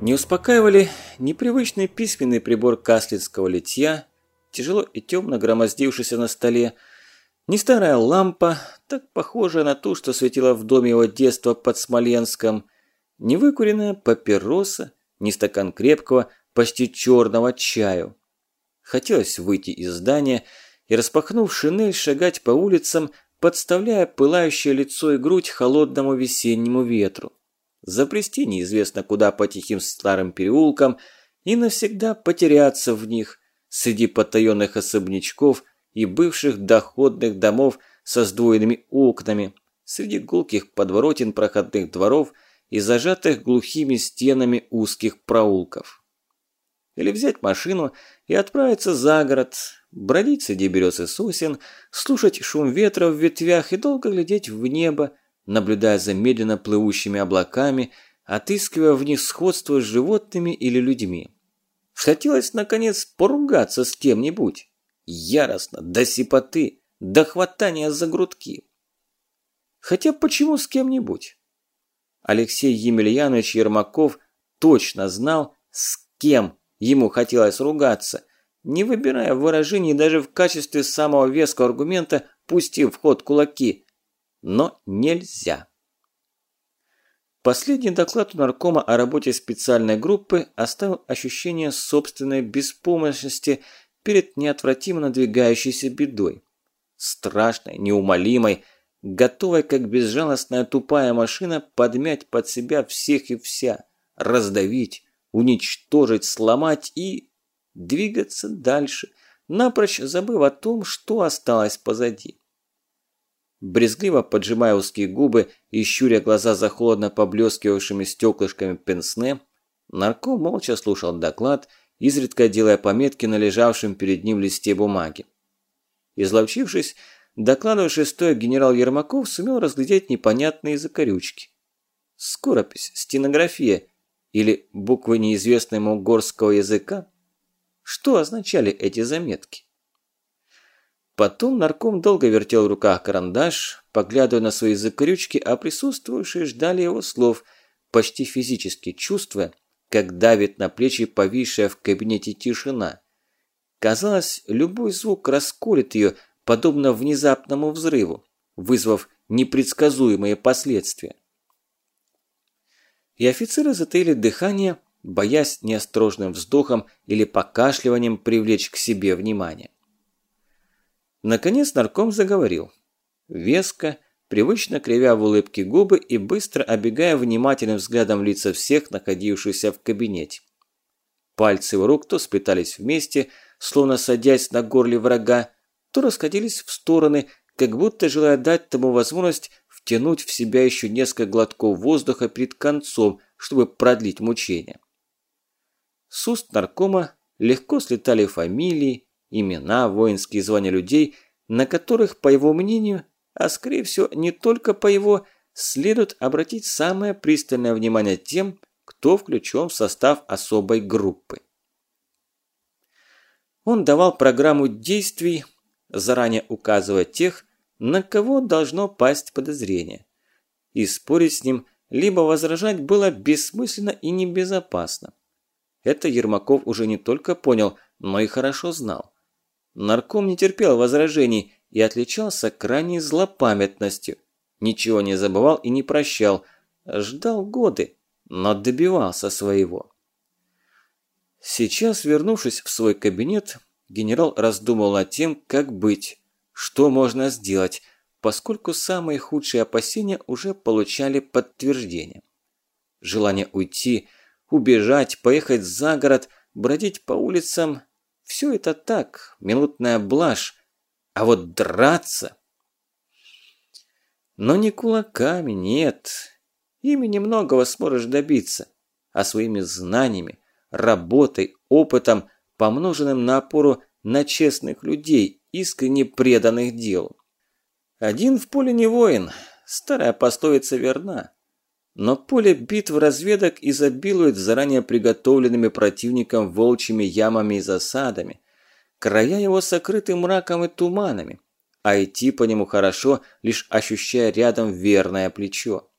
Не успокаивали непривычный письменный прибор каслицкого литья, тяжело и темно громоздившийся на столе, не старая лампа, так похожая на ту, что светила в доме его детства под Смоленском, не выкуренная папироса, не стакан крепкого, почти черного чаю. Хотелось выйти из здания и, распахнув шинель, шагать по улицам, подставляя пылающее лицо и грудь холодному весеннему ветру запрести неизвестно куда по тихим старым переулкам и навсегда потеряться в них среди потаенных особнячков и бывших доходных домов со сдвоенными окнами, среди гулких подворотен проходных дворов и зажатых глухими стенами узких проулков. Или взять машину и отправиться за город, бродить среди берез и сосен, слушать шум ветра в ветвях и долго глядеть в небо, наблюдая за медленно плывущими облаками, отыскивая в них сходство с животными или людьми. Хотелось, наконец, поругаться с кем-нибудь. Яростно, до сипоты, до хватания за грудки. Хотя почему с кем-нибудь? Алексей Емельянович Ермаков точно знал, с кем ему хотелось ругаться, не выбирая выражений даже в качестве самого веского аргумента, пустив в ход кулаки, но нельзя. Последний доклад у наркома о работе специальной группы оставил ощущение собственной беспомощности перед неотвратимо надвигающейся бедой. Страшной, неумолимой, готовой, как безжалостная тупая машина, подмять под себя всех и вся, раздавить, уничтожить, сломать и двигаться дальше, напрочь забыв о том, что осталось позади. Брезгливо поджимая узкие губы и щуря глаза за холодно поблескивавшими стеклышками пенсне, нарком молча слушал доклад, изредка делая пометки на лежавшем перед ним листе бумаги. Изловчившись, докладывавший стоя генерал Ермаков сумел разглядеть непонятные закорючки. Скоропись, стенография или буквы неизвестного горского языка? Что означали эти заметки? Потом нарком долго вертел в руках карандаш, поглядывая на свои закрючки, а присутствующие ждали его слов, почти физически чувствуя, как давит на плечи повисшая в кабинете тишина. Казалось, любой звук расколет ее, подобно внезапному взрыву, вызвав непредсказуемые последствия. И офицеры затаили дыхание, боясь неосторожным вздохом или покашливанием привлечь к себе внимание. Наконец нарком заговорил. Веско, привычно кривя в улыбке губы и быстро обегая внимательным взглядом лица всех, находившихся в кабинете. Пальцы его рук то сплетались вместе, словно садясь на горле врага, то расходились в стороны, как будто желая дать тому возможность втянуть в себя еще несколько глотков воздуха перед концом, чтобы продлить мучения. С уст наркома легко слетали фамилии, имена, воинские звания людей, на которых, по его мнению, а скорее всего не только по его, следует обратить самое пристальное внимание тем, кто включен в состав особой группы. Он давал программу действий, заранее указывая тех, на кого должно пасть подозрение. И спорить с ним, либо возражать было бессмысленно и небезопасно. Это Ермаков уже не только понял, но и хорошо знал. Нарком не терпел возражений и отличался крайней злопамятностью. Ничего не забывал и не прощал. Ждал годы, но добивался своего. Сейчас, вернувшись в свой кабинет, генерал раздумывал над тем, как быть, что можно сделать, поскольку самые худшие опасения уже получали подтверждение. Желание уйти, убежать, поехать за город, бродить по улицам все это так, минутная блажь, а вот драться... Но не кулаками, нет. Ими немногого сможешь добиться, а своими знаниями, работой, опытом, помноженным на опору на честных людей, искренне преданных делу. Один в поле не воин, старая пословица верна. Но поле битв разведок изобилует заранее приготовленными противником волчьими ямами и засадами. Края его сокрыты мраком и туманами, а идти по нему хорошо, лишь ощущая рядом верное плечо.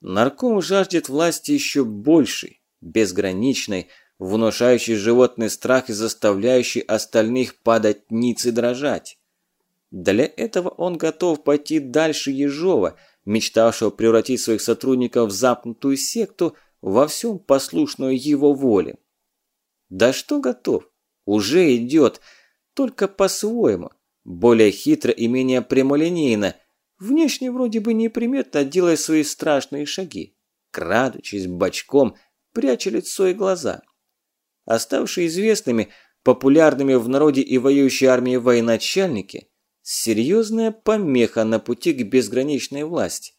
Нарком жаждет власти еще большей, безграничной, внушающей животный страх и заставляющей остальных падать ниц и дрожать. Для этого он готов пойти дальше Ежова, мечтавшего превратить своих сотрудников в запнутую секту, во всем послушную его воле. Да что готов? Уже идет, только по-своему, более хитро и менее прямолинейно, внешне вроде бы неприметно делая свои страшные шаги, крадучись бочком, пряча лицо и глаза. Оставшие известными, популярными в народе и воюющей армии военачальники – серьезная помеха на пути к безграничной власти.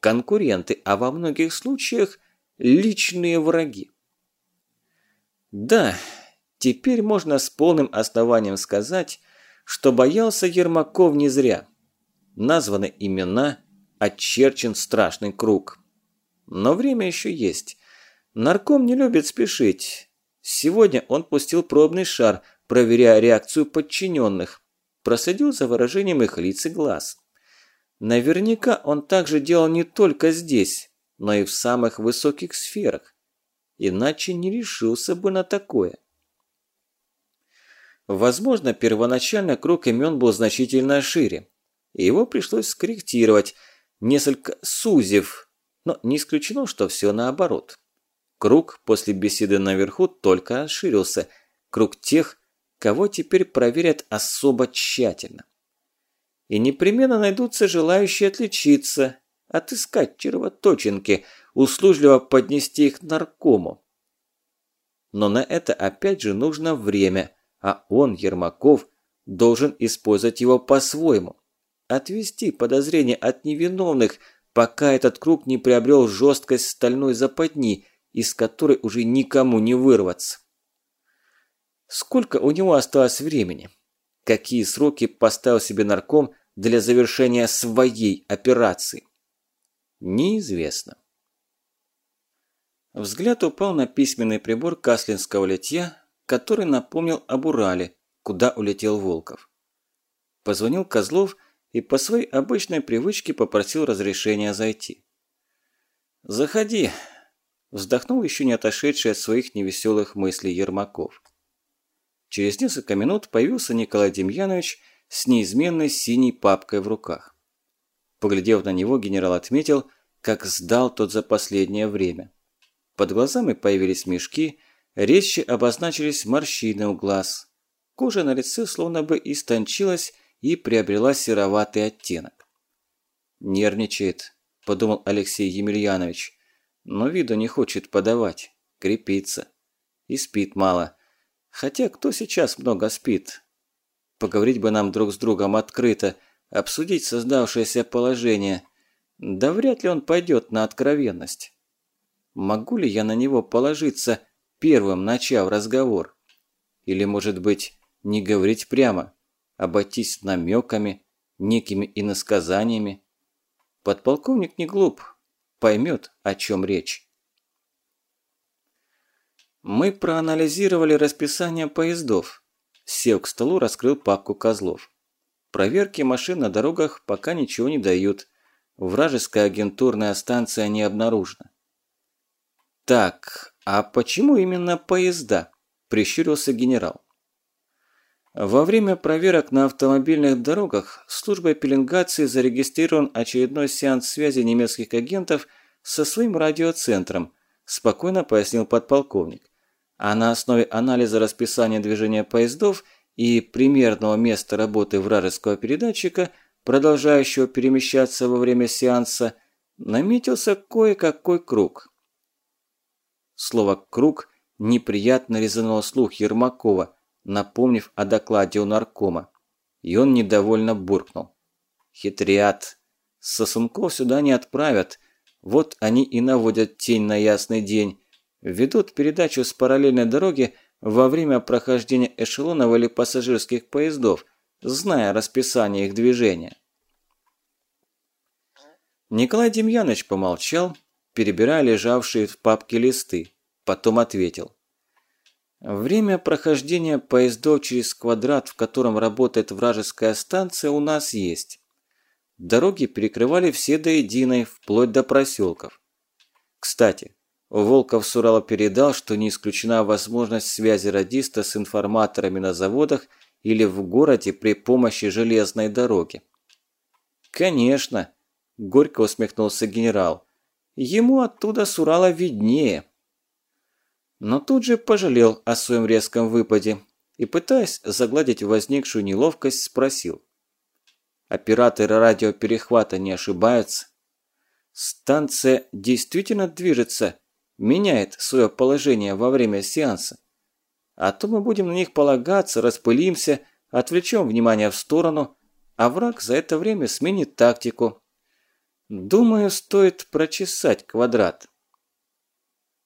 Конкуренты, а во многих случаях – личные враги. Да, теперь можно с полным основанием сказать, что боялся Ермаков не зря. Названы имена, очерчен страшный круг. Но время еще есть. Нарком не любит спешить. Сегодня он пустил пробный шар, проверяя реакцию подчиненных. Проследил за выражением их лиц и глаз. Наверняка он также делал не только здесь, но и в самых высоких сферах. Иначе не решился бы на такое. Возможно, первоначально круг имен был значительно шире. И его пришлось скорректировать, несколько сузив, но не исключено, что все наоборот. Круг после беседы наверху только расширился. Круг тех, кого теперь проверят особо тщательно. И непременно найдутся желающие отличиться, отыскать червоточинки, услужливо поднести их наркому. Но на это опять же нужно время, а он, Ермаков, должен использовать его по-своему. Отвести подозрения от невиновных, пока этот круг не приобрел жесткость стальной западни – из которой уже никому не вырваться. Сколько у него осталось времени? Какие сроки поставил себе нарком для завершения своей операции? Неизвестно. Взгляд упал на письменный прибор каслинского литья, который напомнил об Урале, куда улетел Волков. Позвонил Козлов и по своей обычной привычке попросил разрешения зайти. «Заходи, Вздохнул еще не отошедший от своих невеселых мыслей Ермаков. Через несколько минут появился Николай Демьянович с неизменной синей папкой в руках. Поглядев на него, генерал отметил, как сдал тот за последнее время. Под глазами появились мешки, резче обозначились морщины у глаз. Кожа на лице словно бы истончилась и приобрела сероватый оттенок. «Нервничает», – подумал Алексей Емельянович но виду не хочет подавать, крепится. И спит мало. Хотя кто сейчас много спит? Поговорить бы нам друг с другом открыто, обсудить создавшееся положение. Да вряд ли он пойдет на откровенность. Могу ли я на него положиться, первым начав разговор? Или, может быть, не говорить прямо, обойтись намеками, некими иносказаниями? Подполковник не глуп, поймет, о чем речь. Мы проанализировали расписание поездов. Сев к столу, раскрыл папку козлов. Проверки машин на дорогах пока ничего не дают. Вражеская агентурная станция не обнаружена. Так, а почему именно поезда? Прищурился генерал. Во время проверок на автомобильных дорогах службой пеленгации зарегистрирован очередной сеанс связи немецких агентов со своим радиоцентром, спокойно пояснил подполковник. А на основе анализа расписания движения поездов и примерного места работы вражеского передатчика, продолжающего перемещаться во время сеанса, наметился кое-какой круг. Слово «круг» неприятно резануло слух Ермакова – напомнив о докладе у наркома. И он недовольно буркнул. Хитрят. Сосунков сюда не отправят. Вот они и наводят тень на ясный день. Ведут передачу с параллельной дороги во время прохождения эшелонов или пассажирских поездов, зная расписание их движения. Николай Демьянович помолчал, перебирая лежавшие в папке листы, потом ответил. Время прохождения поездов через квадрат, в котором работает вражеская станция, у нас есть. Дороги перекрывали все до единой, вплоть до проселков. Кстати, Волков с Урала передал, что не исключена возможность связи радиста с информаторами на заводах или в городе при помощи железной дороги. «Конечно», – горько усмехнулся генерал. «Ему оттуда с Урала виднее». Но тут же пожалел о своем резком выпаде и, пытаясь загладить возникшую неловкость, спросил. «Операторы радиоперехвата не ошибаются?» «Станция действительно движется меняет свое положение во время сеанса. А то мы будем на них полагаться, распылимся, отвлечем внимание в сторону, а враг за это время сменит тактику. Думаю, стоит прочесать квадрат.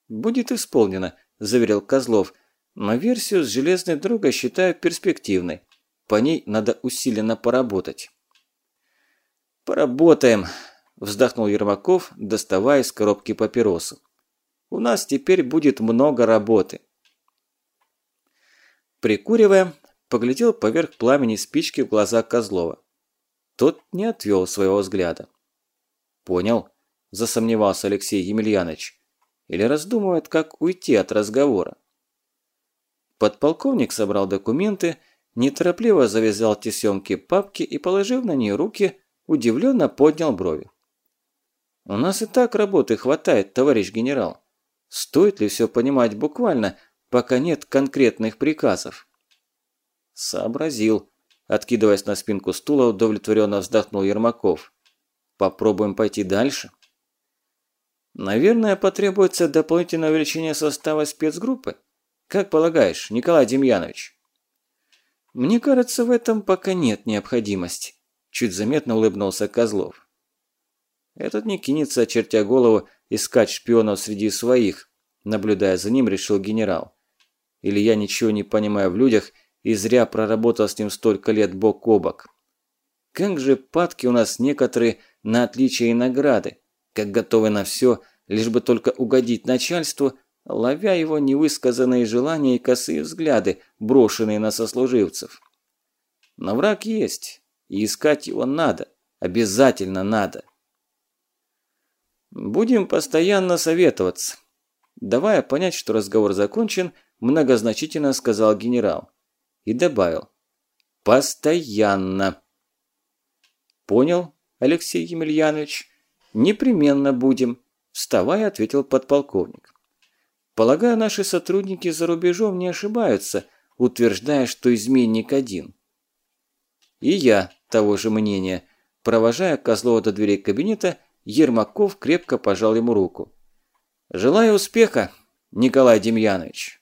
«Будет исполнено», – заверил Козлов, но версию с железной дорогой считаю перспективной. По ней надо усиленно поработать. «Поработаем», – вздохнул Ермаков, доставая из коробки папиросу. У нас теперь будет много работы. Прикуривая, поглядел поверх пламени спички в глаза Козлова. Тот не отвел своего взгляда. «Понял», – засомневался Алексей Емельянович. «Или раздумывает, как уйти от разговора?» Подполковник собрал документы, неторопливо завязал тесемки папки и, положив на нее руки, удивленно поднял брови. «У нас и так работы хватает, товарищ генерал. Стоит ли все понимать буквально, пока нет конкретных приказов? Сообразил. Откидываясь на спинку стула, удовлетворенно вздохнул Ермаков. Попробуем пойти дальше? Наверное, потребуется дополнительное увеличение состава спецгруппы. Как полагаешь, Николай Демьянович? Мне кажется, в этом пока нет необходимости. Чуть заметно улыбнулся Козлов. Этот не кинется, очертя голову, искать шпионов среди своих, наблюдая за ним, решил генерал. Или я ничего не понимаю в людях и зря проработал с ним столько лет бок о бок. Как же падки у нас некоторые на отличие и награды, как готовы на все, лишь бы только угодить начальству, ловя его невысказанные желания и косые взгляды, брошенные на сослуживцев. Но враг есть, и искать его надо, обязательно надо. Будем постоянно советоваться. Давая понять, что разговор закончен, многозначительно сказал генерал. И добавил. Постоянно. Понял, Алексей Емельянович? Непременно будем. Вставая, ответил подполковник. Полагаю, наши сотрудники за рубежом не ошибаются, утверждая, что изменник один. И я того же мнения. Провожая Козлова до дверей кабинета, Ермаков крепко пожал ему руку. «Желаю успеха, Николай Демьянович!»